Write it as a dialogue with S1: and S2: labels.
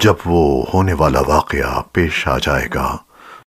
S1: جب وہ ہونے والا واقعہ پیش آ جائے گا